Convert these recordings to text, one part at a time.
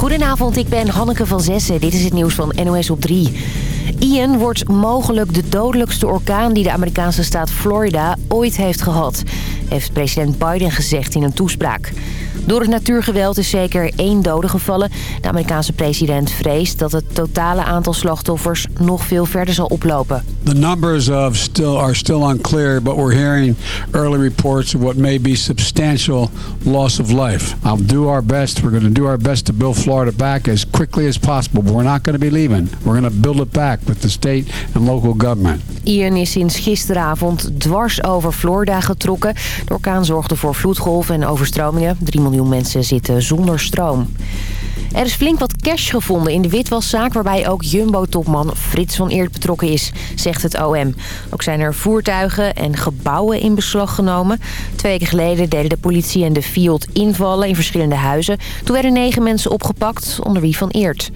Goedenavond, ik ben Hanneke van Zessen. Dit is het nieuws van NOS op 3. Ian wordt mogelijk de dodelijkste orkaan die de Amerikaanse staat Florida ooit heeft gehad. Heeft president Biden gezegd in een toespraak. Door het natuurgeweld is zeker één dode gevallen. De Amerikaanse president vreest dat het totale aantal slachtoffers nog veel verder zal oplopen. The numbers of still are still unclear, but we're hearing early reports of what may be substantial loss of life. I'll do our best. We're going to do our best to build Florida back as quickly as possible, we're not going to be leaving. We're going to build it back with the state and local government. Ian is sinds gisteravond dwars over Florida getrokken. De orkaan zorgde voor vloedgolven en overstromingen. 3 miljoen mensen zitten zonder stroom. Er is flink wat cash gevonden in de witwaszaak... waarbij ook Jumbo-topman Frits van Eert betrokken is, zegt het OM. Ook zijn er voertuigen en gebouwen in beslag genomen. Twee weken geleden deden de politie en de Fiat invallen in verschillende huizen. Toen werden negen mensen opgepakt, onder wie van Eert.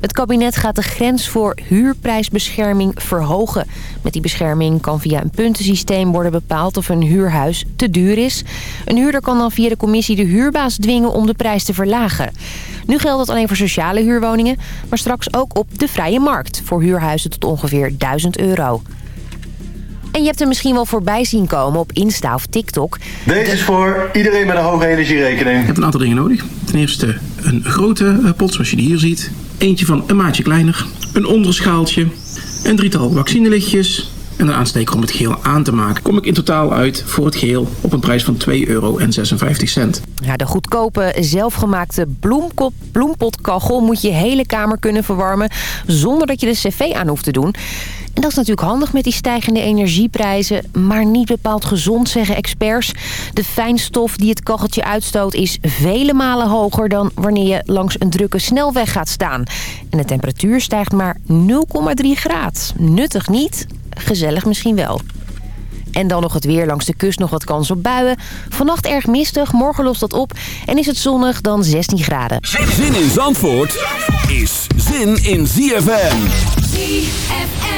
Het kabinet gaat de grens voor huurprijsbescherming verhogen. Met die bescherming kan via een puntensysteem worden bepaald of een huurhuis te duur is. Een huurder kan dan via de commissie de huurbaas dwingen om de prijs te verlagen. Nu geldt dat alleen voor sociale huurwoningen, maar straks ook op de vrije markt... voor huurhuizen tot ongeveer 1000 euro. En je hebt er misschien wel voorbij zien komen op Insta of TikTok. Deze is voor iedereen met een hoge energierekening. Je hebt een aantal dingen nodig. Ten eerste een grote eh, pot zoals je die hier ziet. Eentje van een maatje kleiner. Een onderschaaltje. Een drietal vaccinelichtjes. En een aansteker om het geheel aan te maken. Kom ik in totaal uit voor het geheel op een prijs van 2,56 euro. Ja, de goedkope, zelfgemaakte bloempotkachel moet je hele kamer kunnen verwarmen... zonder dat je de cv aan hoeft te doen. En dat is natuurlijk handig met die stijgende energieprijzen... maar niet bepaald gezond, zeggen experts. De fijnstof die het kacheltje uitstoot is vele malen hoger... dan wanneer je langs een drukke snelweg gaat staan. En de temperatuur stijgt maar 0,3 graad. Nuttig niet, gezellig misschien wel. En dan nog het weer langs de kust, nog wat kans op buien. Vannacht erg mistig, morgen lost dat op. En is het zonnig, dan 16 graden. Zin in Zandvoort is zin in ZFM. ZFM.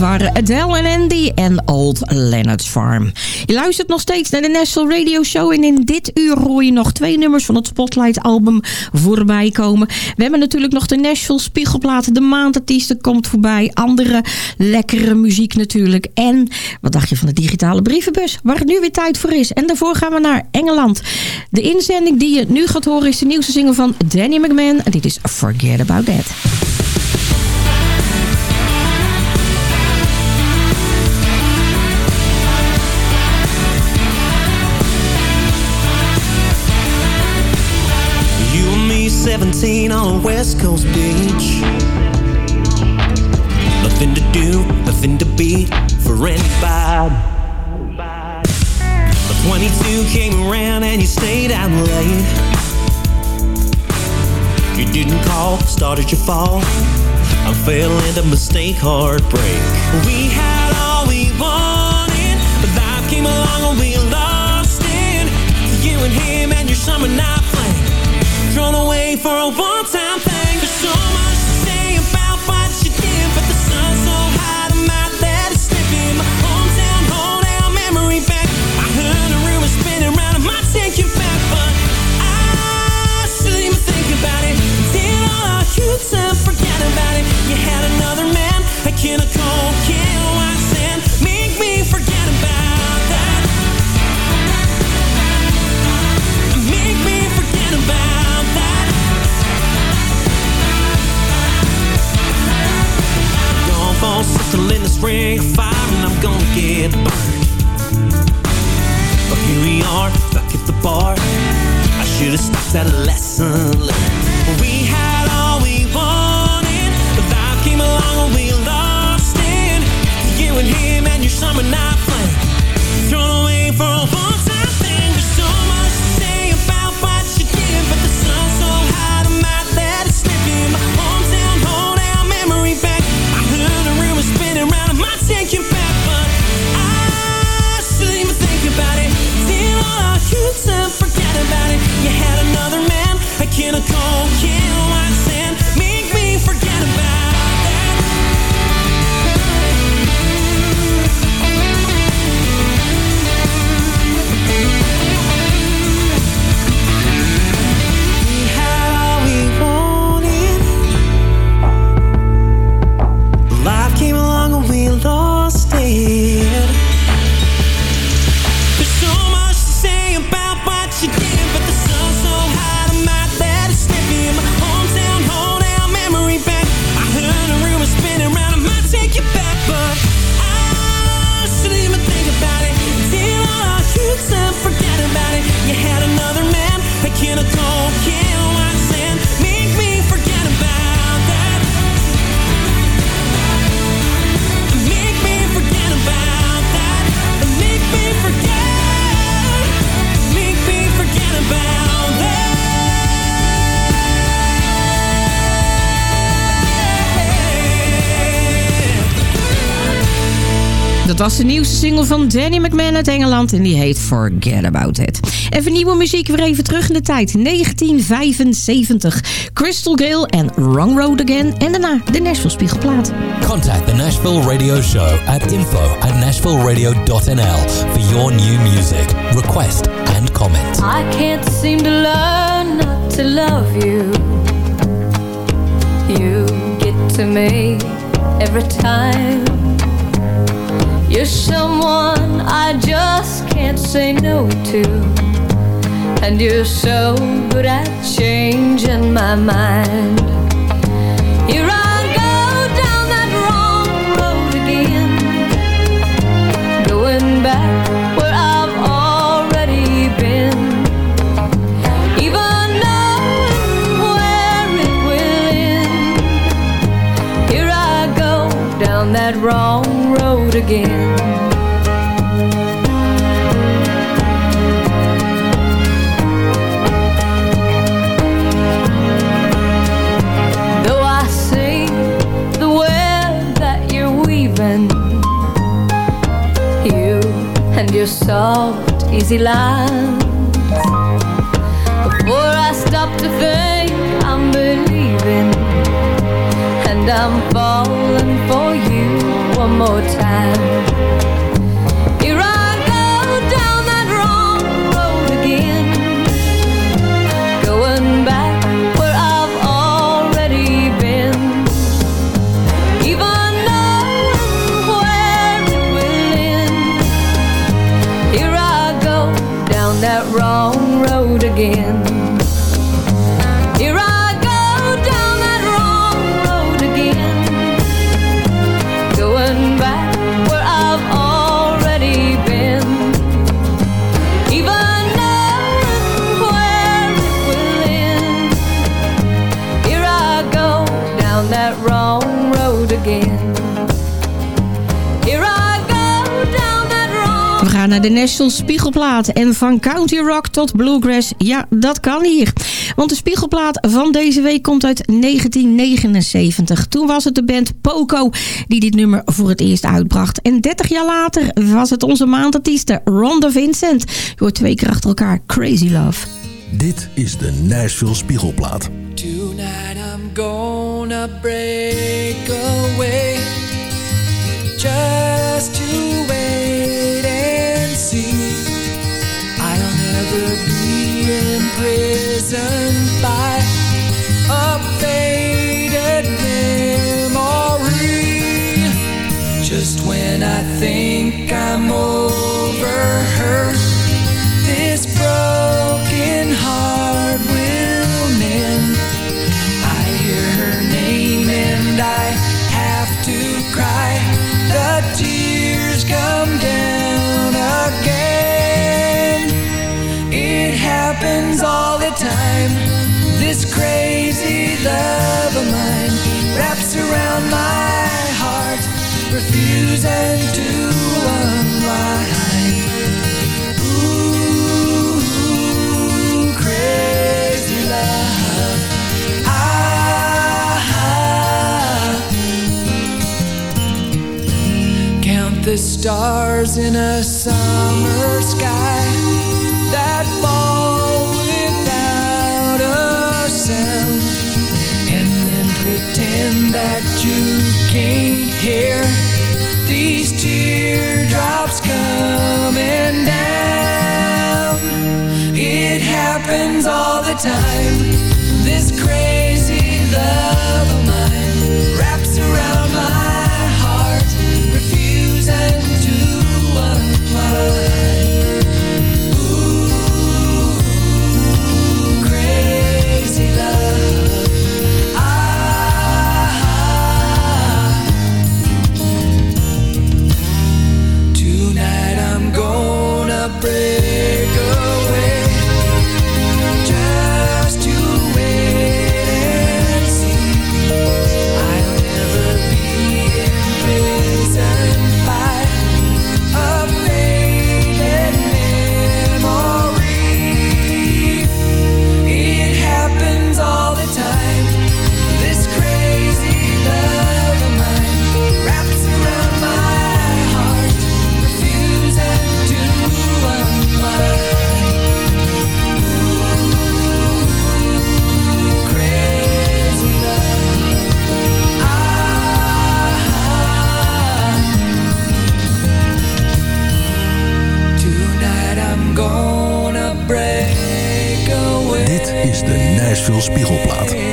Waren Adele en Andy en Old Leonard's Farm. Je luistert nog steeds naar de National Radio Show. En in dit uur hoor je nog twee nummers van het Spotlight album voorbij komen. We hebben natuurlijk nog de Nashville Spiegelplaten. De maandartiesten komt voorbij. Andere lekkere muziek natuurlijk. En wat dacht je van de digitale brievenbus? Waar het nu weer tijd voor is. En daarvoor gaan we naar Engeland. De inzending die je nu gaat horen is de nieuwste single van Danny McMahon. En dit is Forget About That. West Coast beach. Nothing to do, nothing to be for anybody. But 22 came around and you stayed out late. You didn't call, started your fall. I'm failing to mistake heartbreak. We had all we wanted, but life came along and we lost it. You and him and your summer night flame for a one-time thing. Ring of fire and I'm gonna get burned. But here we are, back at the bar. I should have stopped at a lesson learned. We had de nieuwste single van Danny McMahon uit Engeland en die heet Forget About It. Even nieuwe muziek, weer even terug in de tijd. 1975. Crystal Gale en Wrong Road Again. En daarna de Nashville Spiegelplaat. Contact the Nashville Radio Show at info at nashvilleradio.nl for your new music, request and comment. I can't seem to learn not to love you. You get to me every time. You're someone I just can't say no to. And you're so good at changing my mind. Here I go down that wrong road again. Going back where I've already been. Even where it will end. Here I go down that wrong Though I see the web that you're weaving, you and your soft, easy lines. Before I stop to think, I'm believing, and I'm falling for you one more time. De National Spiegelplaat. En van country rock tot bluegrass, ja, dat kan hier. Want de Spiegelplaat van deze week komt uit 1979. Toen was het de band Poco die dit nummer voor het eerst uitbracht. En 30 jaar later was het onze maandartieste Ronda Vincent. Je hoort twee keer achter elkaar Crazy Love. Dit is de Nashville Spiegelplaat. Tonight I'm gonna break away just to wait imprisoned by a faded memory. Just when I think I'm over her, this broken heart will mend. I hear her name and I have to cry. The tears come This crazy love of mine wraps around my heart, refusing to unwind. Ooh, crazy love. Ah, count the stars in a summer sky can't hear these teardrops coming down. It happens all the time. Spiegelplaat.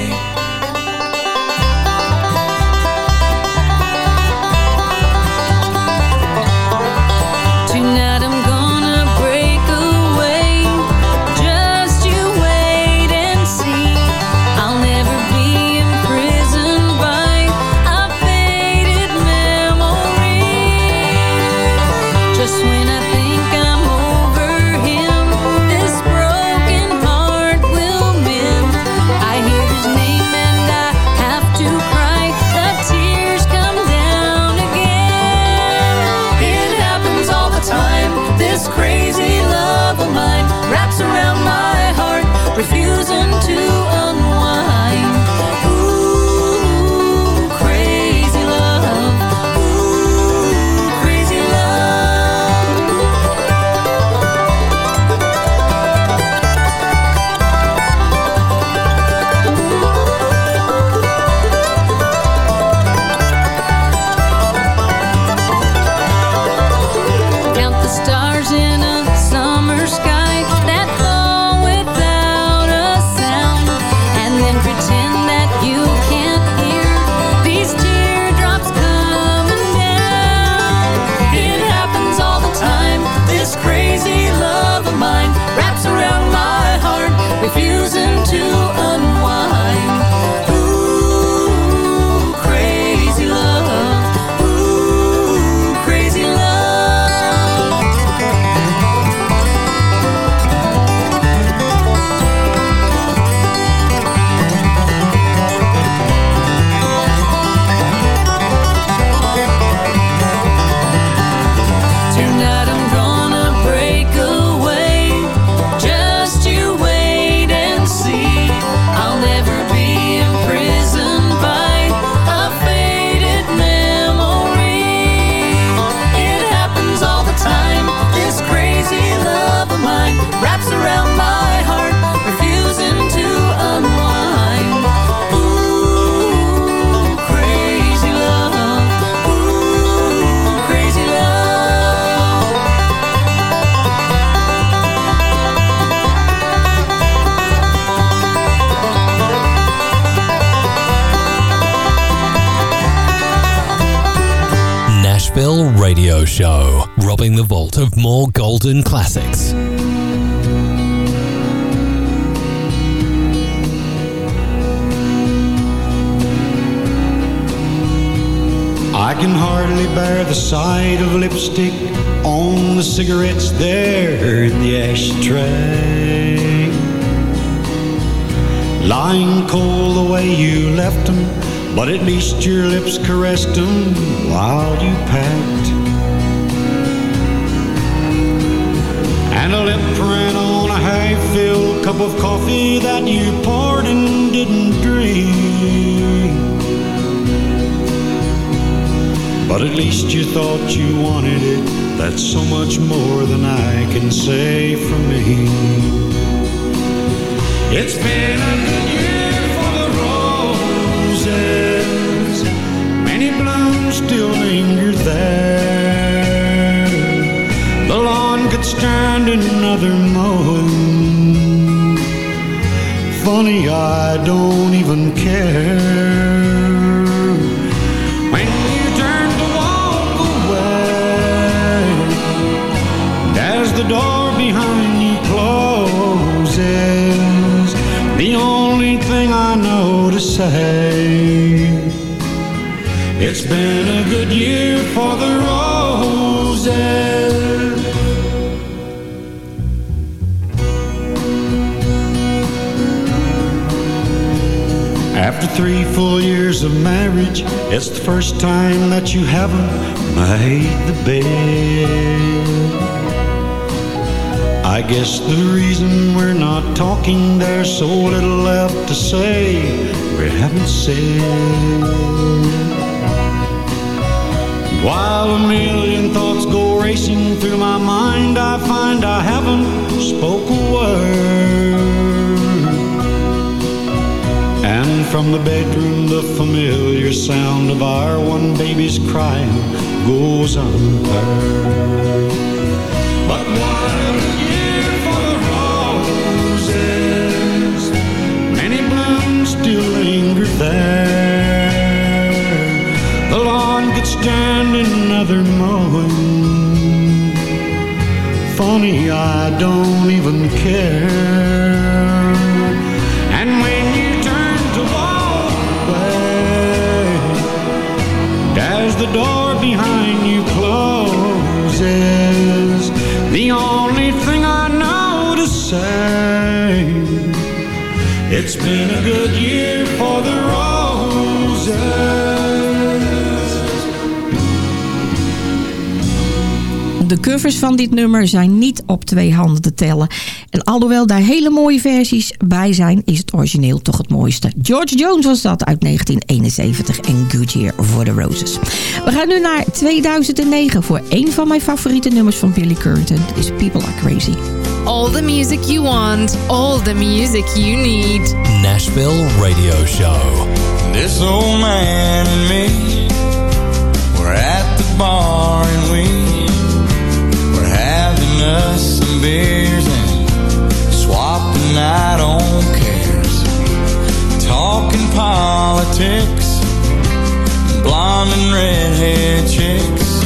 Radio Show, robbing the vault of more golden classics. I can hardly bear the sight of lipstick on the cigarettes there in the ashtray. Lying cold the way you left them, but at least your lips caressed them while you packed. And a lip print on a half-filled cup of coffee that you poured and didn't drink. But at least you thought you wanted it. That's so much more than I can say for me. It's been a good still linger there. The lawn could stand another mowing. Funny, I don't even care. When you turn to walk away, and as the door behind you closes, the only thing I know to say, it's been a good year for the roses. After three full years of marriage, it's the first time that you haven't made the bed. I guess the reason we're not talking, there's so little left to say we haven't said. While a million thoughts go racing through my mind, I find I haven't spoke a word. And from the bedroom, the familiar sound of our one baby's crying goes unheard. Stand another mowing. Funny, I don't even care. And when you turn to walk away, as the door behind you closes, the only thing I know to say, it's been a good year for the roses. De covers van dit nummer zijn niet op twee handen te tellen. En alhoewel daar hele mooie versies bij zijn, is het origineel toch het mooiste. George Jones was dat uit 1971 en Good Year for the Roses. We gaan nu naar 2009 voor een van mijn favoriete nummers van Billy Currington. is People Are Crazy. All the music you want, all the music you need. Nashville Radio Show. This old man and me We're at the bar and we us some beers and Swapping night on cares. Talking politics Blonde and redhead chicks.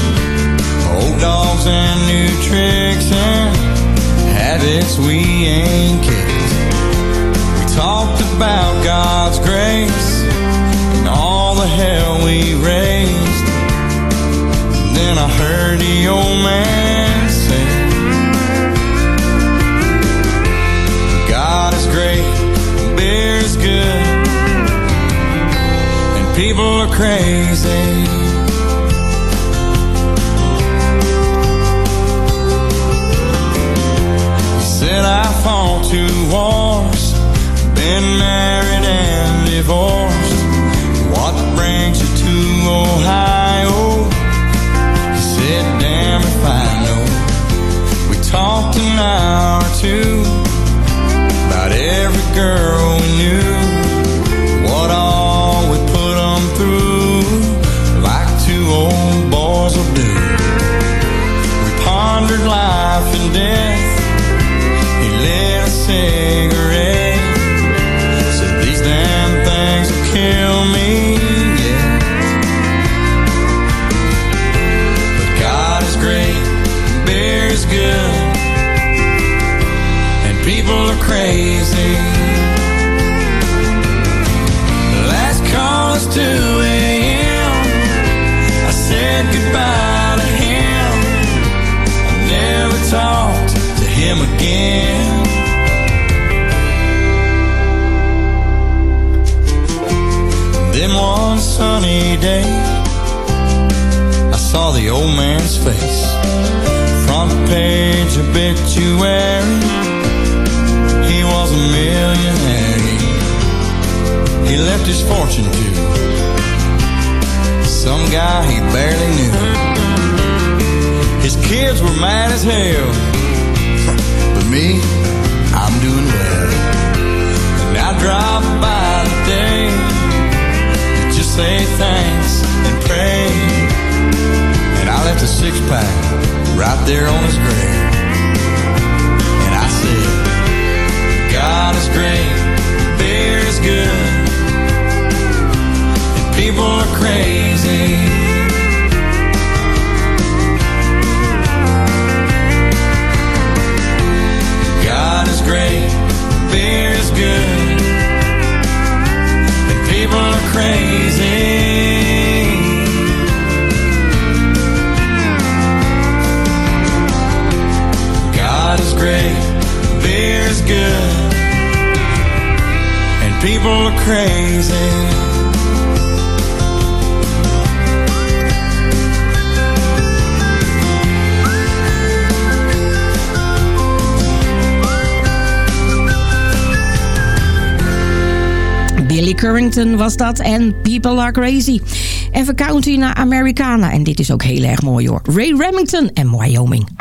Old dogs and new tricks And habits we ain't kicked. We talked about God's grace and all the hell we raised. And then I heard the old man beer is good, and people are crazy. He said I fought two wars, been married and divorced. What brings you to Ohio? He said, damn if I know. We talked an hour or two about every girl we knew. What all we put them through, like two old boys will do. We pondered life and death. He lit a cigarette. Crazy. Last call is 2 a.m. I said goodbye to him. I never talked to him again. Then one sunny day, I saw the old man's face. Front page obituary, a millionaire. He left his fortune to some guy he barely knew. His kids were mad as hell, but me, I'm doing well. And I drive by today to just say thanks and pray. And I left a six pack right there on his grave. Is great, beer is good, and people are crazy. People are crazy. Billy Currington was dat en People Are Crazy. Even country naar Americana en dit is ook heel erg mooi hoor. Ray Remington en Wyoming.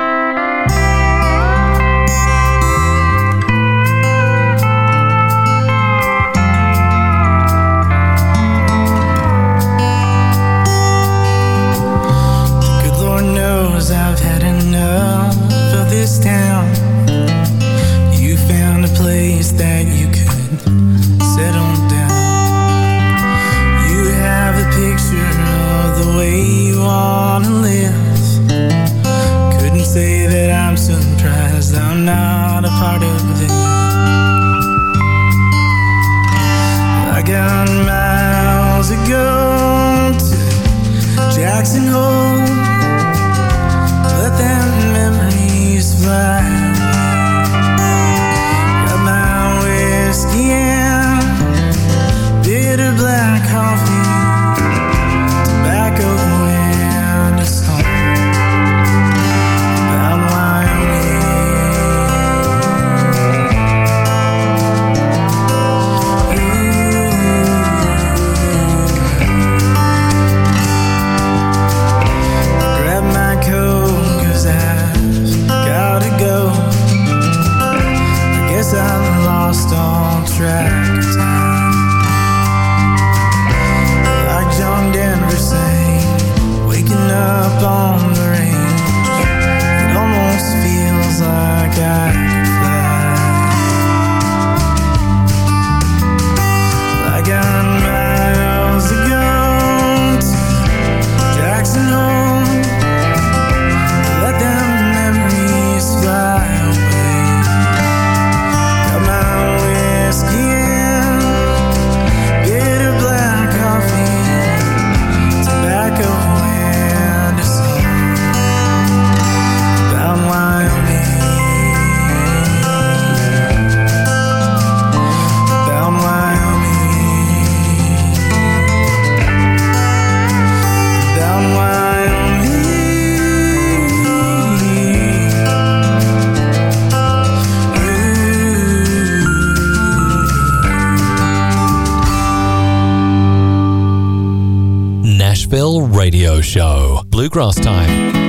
bluegrass time.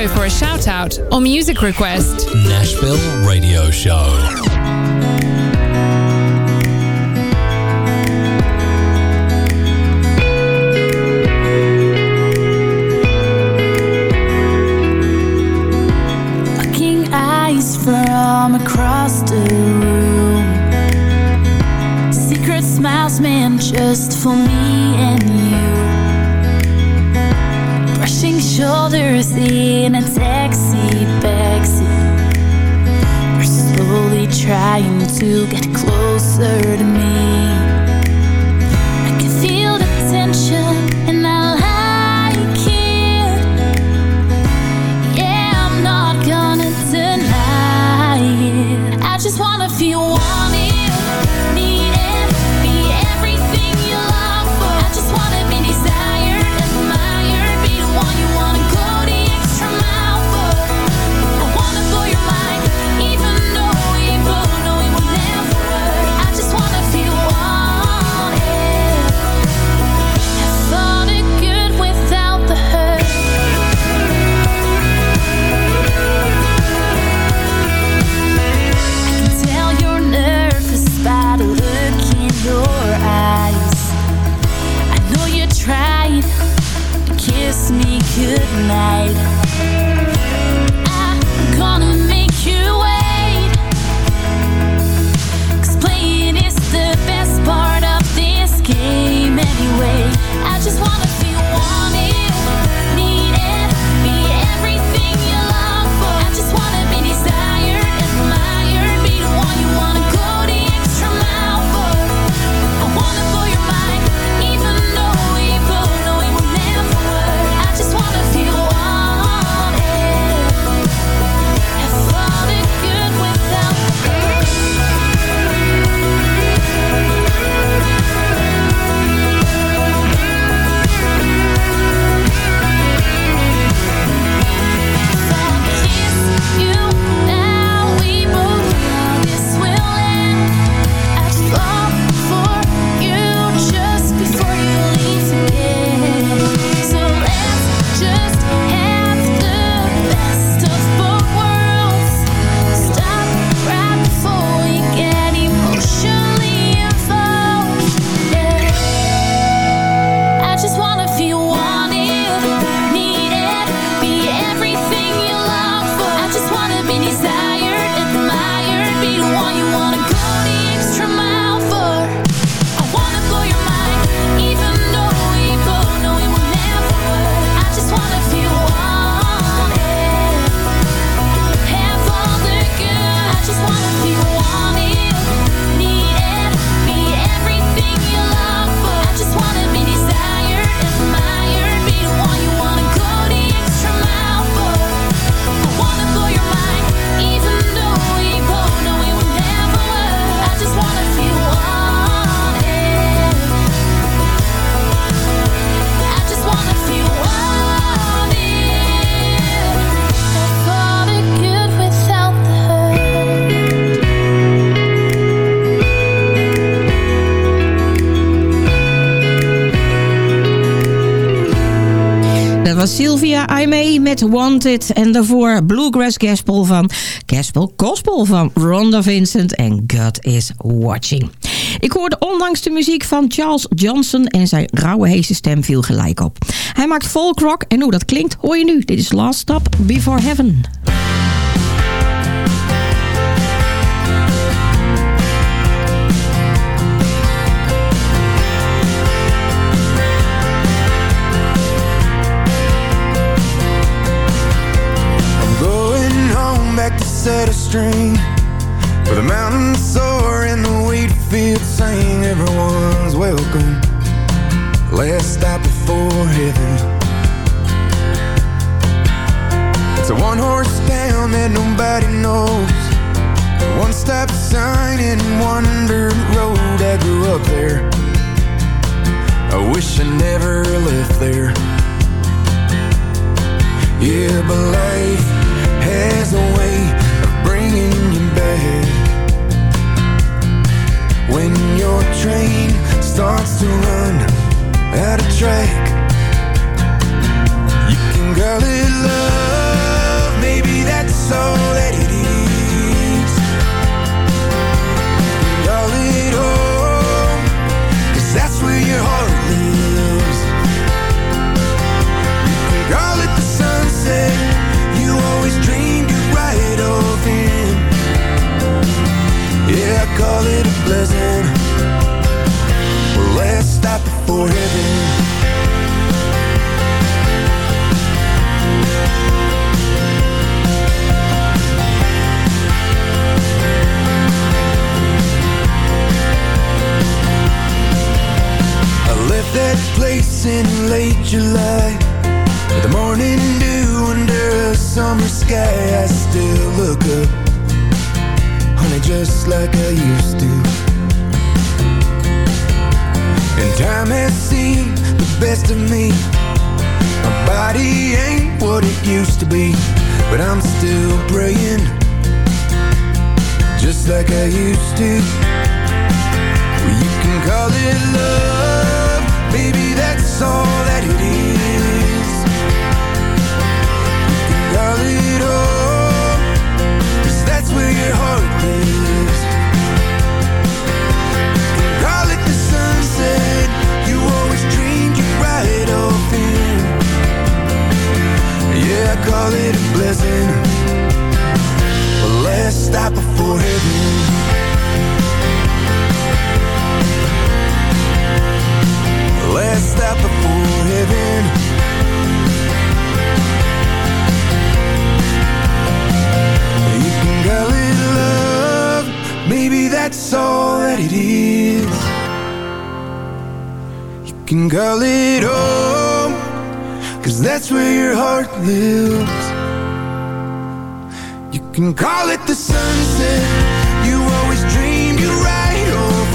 show for a shout out or music request. Nashville Radio Show. Looking eyes from across the room Secret smiles meant just for me and you brushing shoulders in a taxi backseat. You're slowly trying to get closer to me. Dat was Sylvia Aimee met Wanted. En daarvoor Bluegrass Gospel van Gospel Gospel van Rhonda Vincent en God is Watching. Ik hoorde onlangs de muziek van Charles Johnson en zijn rauwe heese stem viel gelijk op. Hij maakt folk rock en hoe dat klinkt hoor je nu. Dit is Last Stop Before Heaven. A string. For the mountains soar and the wheat fields sing Everyone's welcome. Last stop before heaven. It's a one-horse town that nobody knows. One stop sign and one dirt road I grew up there. I wish I never left there. Yeah, but life has a way bringing you back When your train starts to run out of track You can call it love, maybe that's all that it is call it a blessing Well, last stop before heaven. I left that place in late July. The morning dew under a summer sky I still look up just like I used to. And time has seen the best of me. My body ain't what it used to be But I'm still praying Just like I used to. Well, You can call it love Baby, that's all that it is. Call it Cause that's where your heart lives call it a blessing. The last stop before heaven. Last stop before heaven. You can call it love Maybe that's all that it is. You can call it home Cause that's where your heart lives. You can call it the sunset. You always dreamed you'd ride off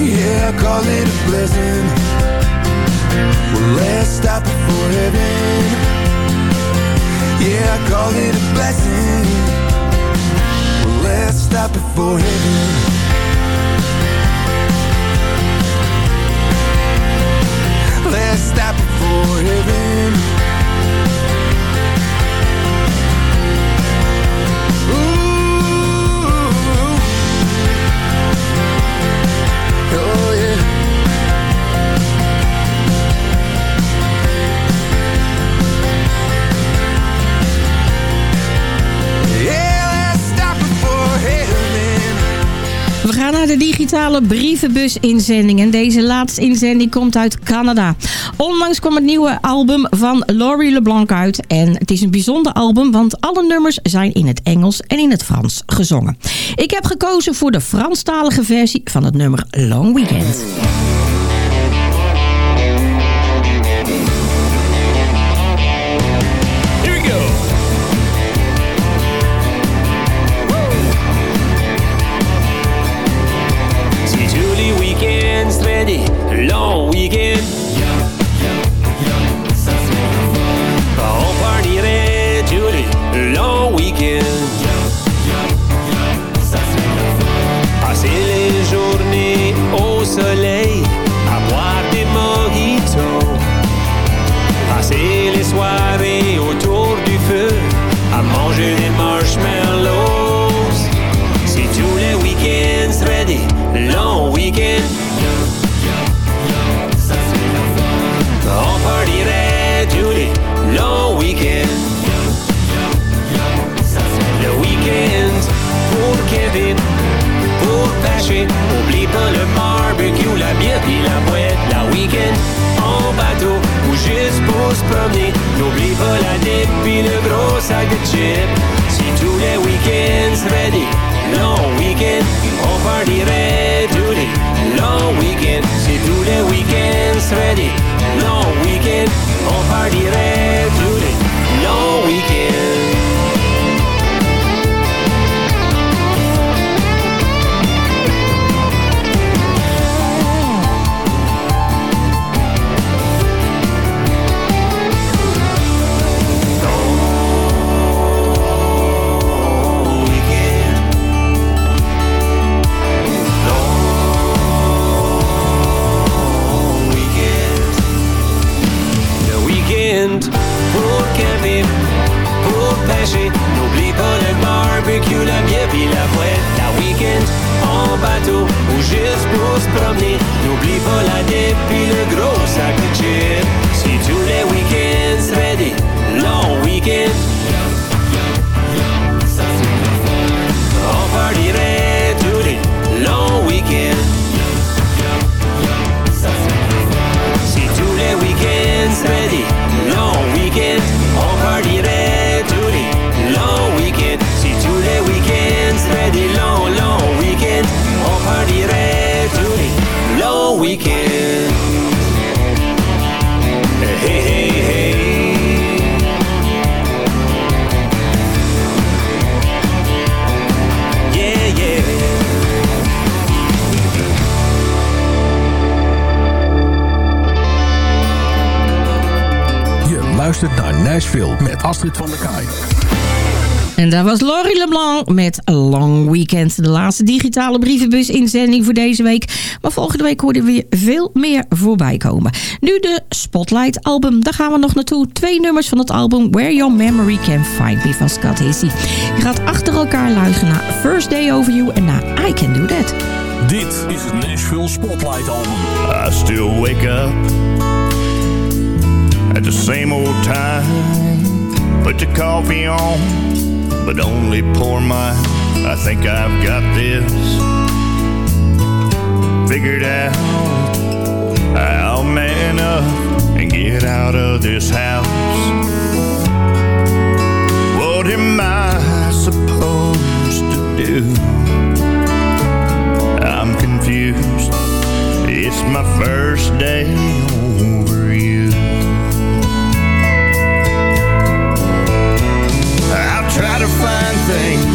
Yeah, I call it a blessing. Well, last stop before heaven. Yeah, I call it a blessing. Well, let's stop before heaven naar de digitale brievenbus-inzending. En deze laatste inzending komt uit Canada. Onlangs kwam het nieuwe album van Laurie LeBlanc uit. En het is een bijzonder album, want alle nummers zijn in het Engels en in het Frans gezongen. Ik heb gekozen voor de Franstalige versie van het nummer Long Weekend. Des longs week-ends, on partirait tous les longs week-ends. Si tous les des longs week-ends, on partirait tous bateau ou juste pour se promener. N'oublie pas la puis le gros sac de chips. Nashville met Astrid van der Kaai. En daar was Laurie LeBlanc met A Long Weekend. De laatste digitale brievenbus inzending voor deze week. Maar volgende week hoorden we weer veel meer voorbij komen. Nu de Spotlight album. Daar gaan we nog naartoe. Twee nummers van het album Where Your Memory Can Find Me van Scott Hissy. Je gaat achter elkaar luisteren naar First Day Over You en naar I Can Do That. Dit is het Nashville Spotlight Album. I still wake up at the same old time. Put the coffee on, but only pour mine. I think I've got this figured out. I'll man up and get out of this house. What am I supposed to do? I'm confused. It's my first day to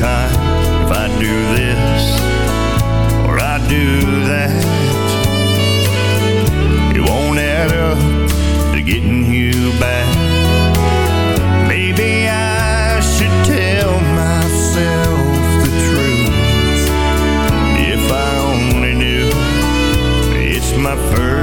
time. If I do this or I do that, it won't add up to getting you back. Maybe I should tell myself the truth. If I only knew it's my first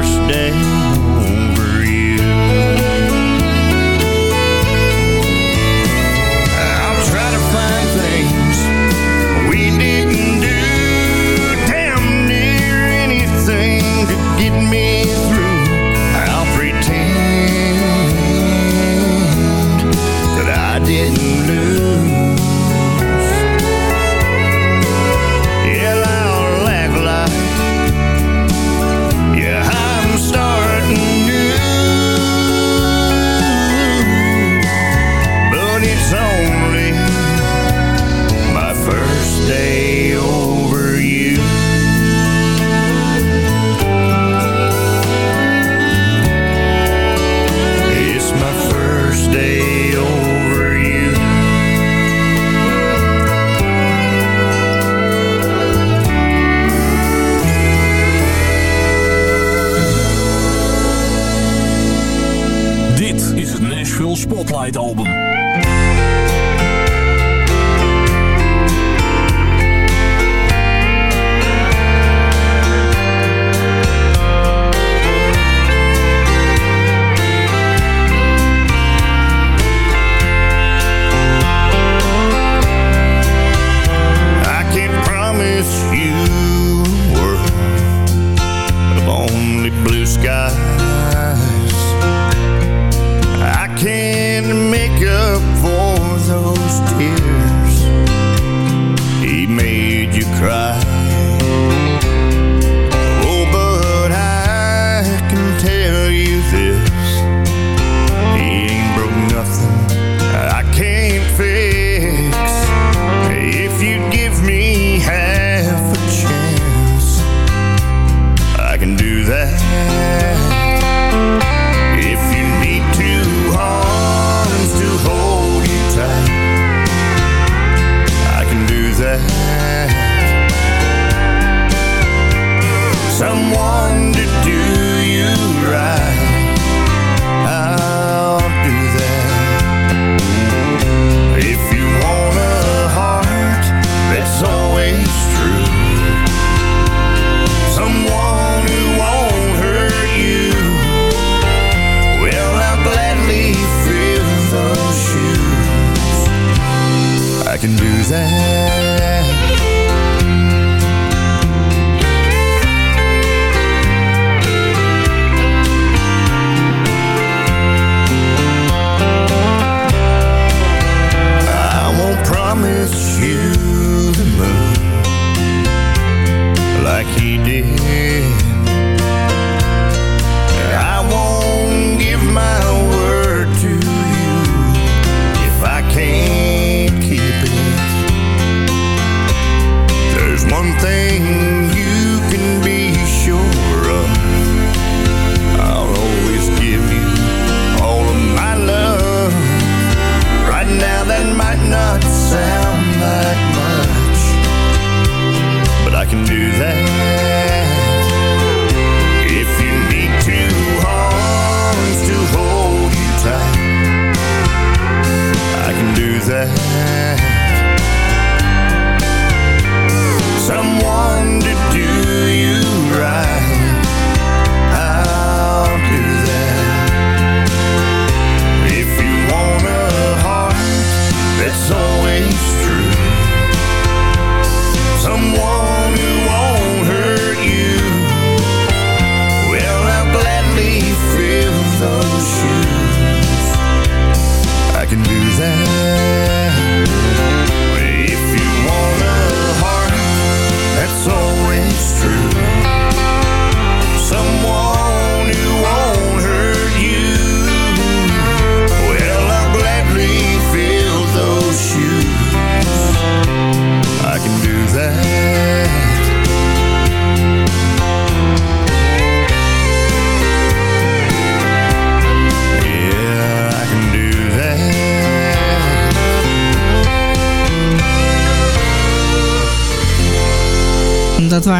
fix.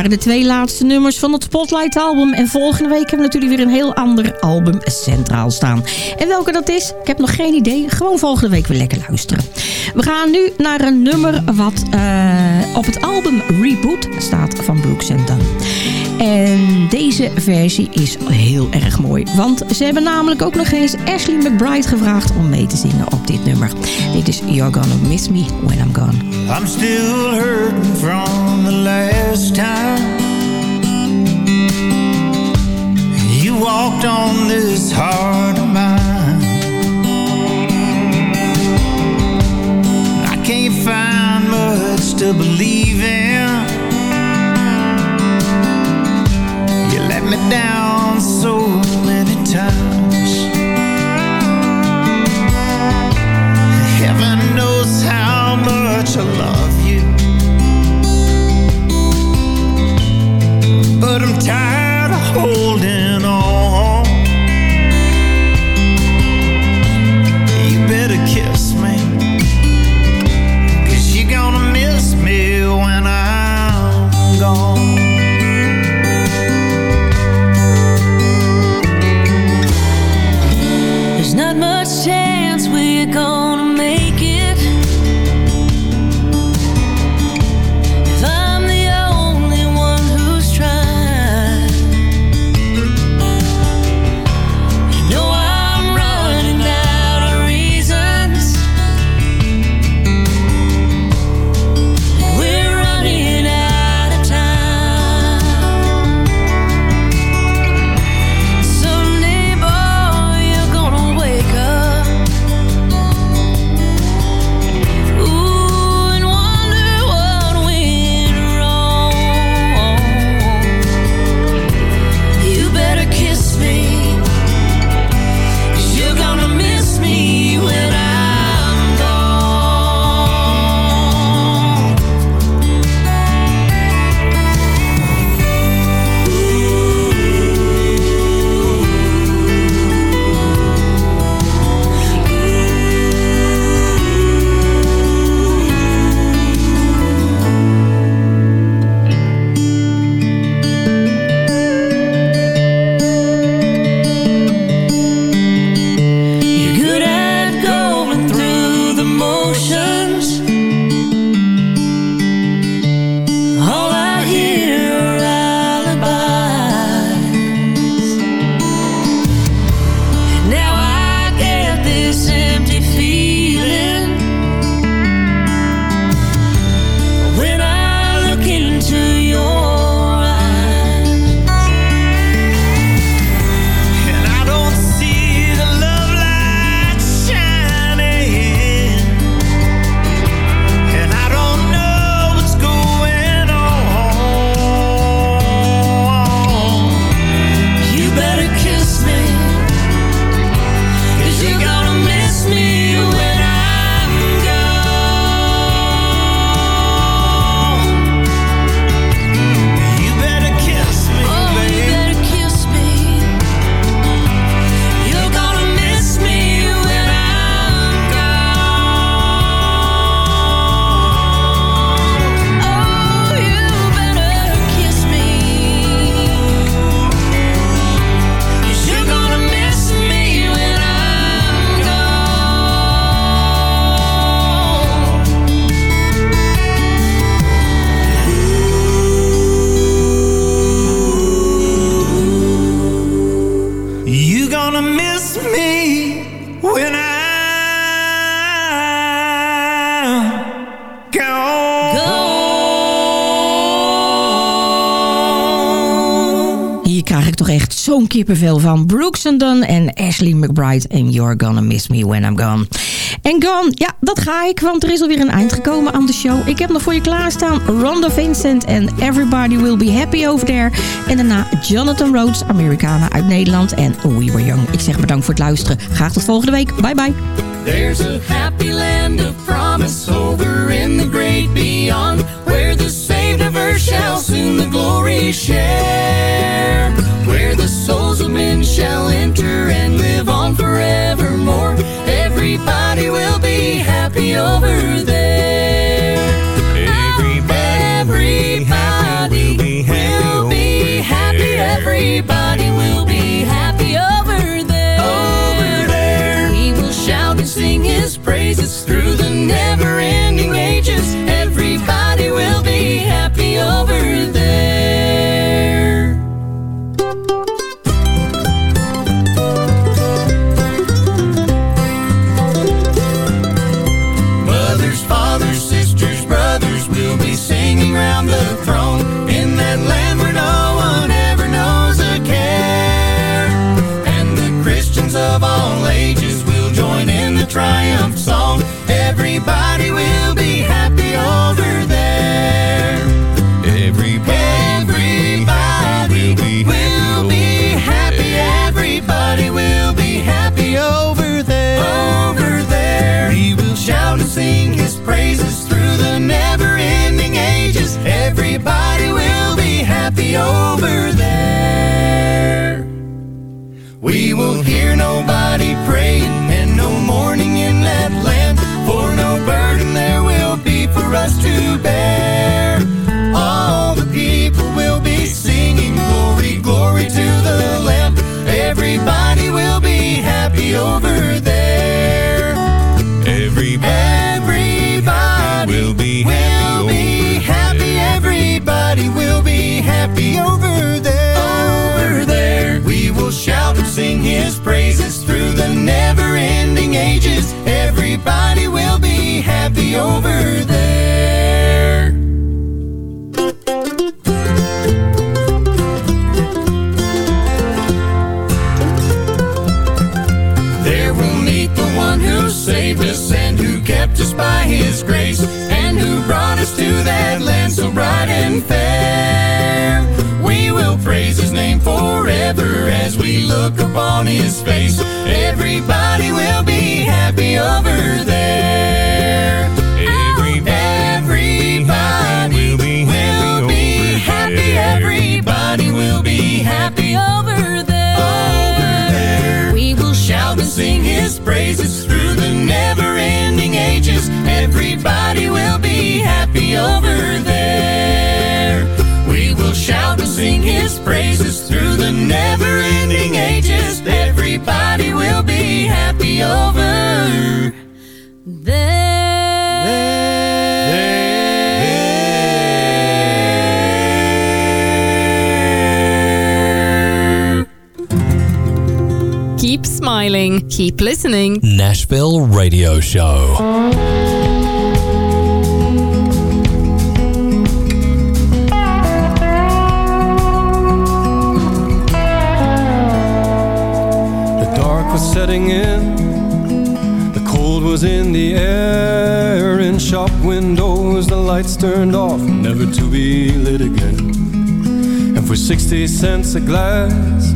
De twee laatste nummers van het Spotlight album. En volgende week hebben we natuurlijk weer een heel ander album centraal staan. En welke dat is, ik heb nog geen idee. Gewoon volgende week weer lekker luisteren. We gaan nu naar een nummer wat eh, op het album Reboot staat van Brooks Dunn. En deze versie is heel erg mooi. Want ze hebben namelijk ook nog eens Ashley McBride gevraagd om mee te zingen op dit nummer. Dit is You're Gonna Miss Me When I'm Gone. I'm still hurting from the last time you walked on this heart of mine. I can't find much to believe in. Me down so many times. Heaven kippenvel van. Brooks and Dunn en Ashley McBride en You're Gonna Miss Me When I'm Gone. En Gone, ja, dat ga ik, want er is alweer een eind gekomen aan de show. Ik heb nog voor je klaarstaan Rhonda Vincent en Everybody Will Be Happy Over There. En daarna Jonathan Rhodes, Americana uit Nederland en We Were Young. Ik zeg bedankt voor het luisteren. Graag tot volgende week. Bye bye. There's a happy land to bear. All the people will be singing glory, glory to the Lamb. Everybody will be happy over there. Everybody, will be will be happy. Everybody will be happy over there. Over there, we will shout and sing His praises through the never-ending ages. Everybody will be happy over there. Fair. We will praise his name forever as we look upon his face. Everybody will be happy over there. Everybody will be happy. Everybody will be happy over there. Over there. We will shout and sing his praises through the never-ending ages. Everybody will be happy over there. Sing his praises through the never-ending ages. Everybody will be happy over Keep smiling. Keep listening. Nashville Radio Show. Setting in, the cold was in the air. In shop windows, the lights turned off, never to be lit again. And for 60 cents a glass,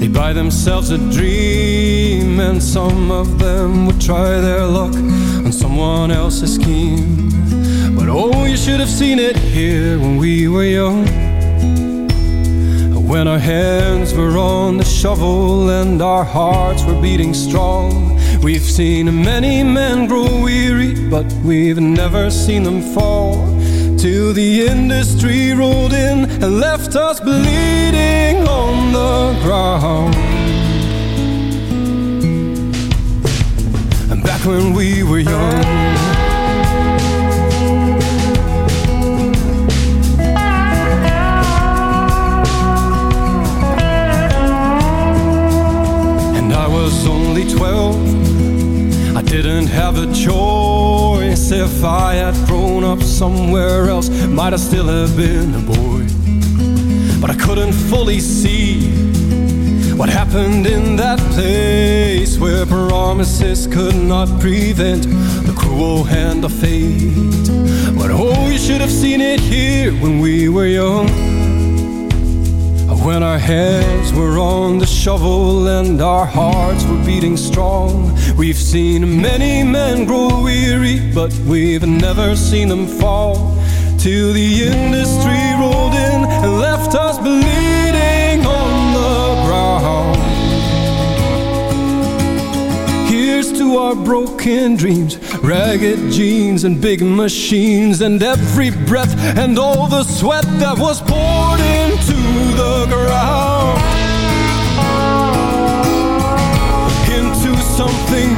they buy themselves a dream. And some of them would try their luck on someone else's scheme. But oh, you should have seen it here when we were young. When our hands were on the shovel and our hearts were beating strong. We've seen many men grow weary, but we've never seen them fall. Till the industry rolled in and left us bleeding on the ground. And back when we were young. 12 I didn't have a choice If I had grown up somewhere else Might I still have been a boy but I couldn't fully see what happened in that place where promises could not prevent the cruel hand of fate. But oh, you should have seen it here when we were young. When our heads were on the shovel and our hearts were beating strong. We've seen many men grow weary, but we've never seen them fall. Till the industry rolled in and left us bleeding on the ground. Here's to our broken dreams, ragged jeans and big machines, and every breath and all the sweat that was poured into the ground. Into something